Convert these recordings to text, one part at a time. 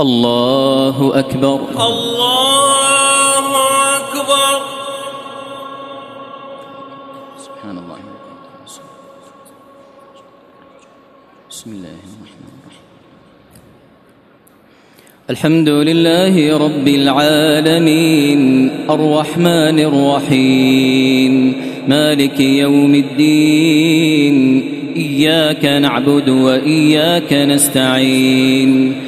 الله أكبر. الله أكبر. سبحان الله. بسم الله الرحمن الرحيم. الحمد لله رب العالمين. الرحمن الرحيم. مالك يوم الدين. إياك نعبد وإياك نستعين.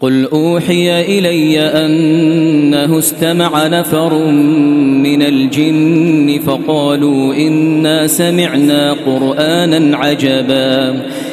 قل أوحي إلي أنه استمع نفر من الجن فقالوا إنا سمعنا قرآنا عجبا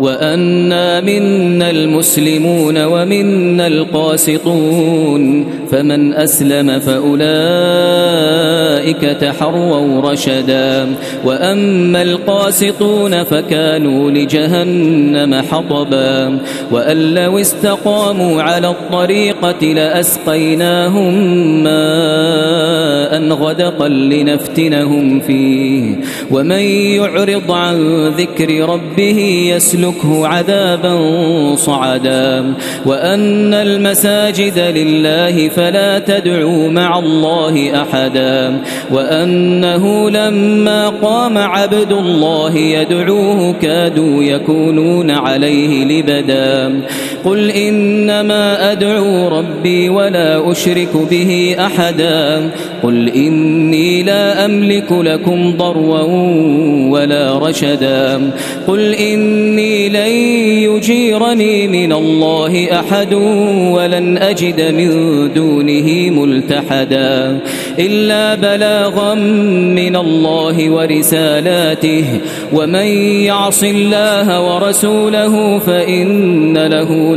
وأنا منا المسلمون ومنا القاسطون فمن أسلم فأولئك تحروا رشدا. وأما القاسطون فكانوا لجهنم حطبا. وأن لو استقاموا على الطريقة لأسقيناهم ماء غدقا لنفتنهم فيه. ومن يعرض عن ذكر ربه يسلك يسلكه عذابا صعدا. وأن المساجد لله فلا تدعوا مع الله أحدا. وأنه لما قام عبد الله يدعوه كادوا يكونون عليه لبدا. قل إنما أدعو ربي ولا أشرك به أحدا. قل إني لا أملك لكم ضروا ولا رشدا. قل إني لن يجيرني من الله أحد ولن أجد من دونه ملتحدا. إلا بلاغا من الله ورسالاته. ومن يعص الله ورسوله فإن له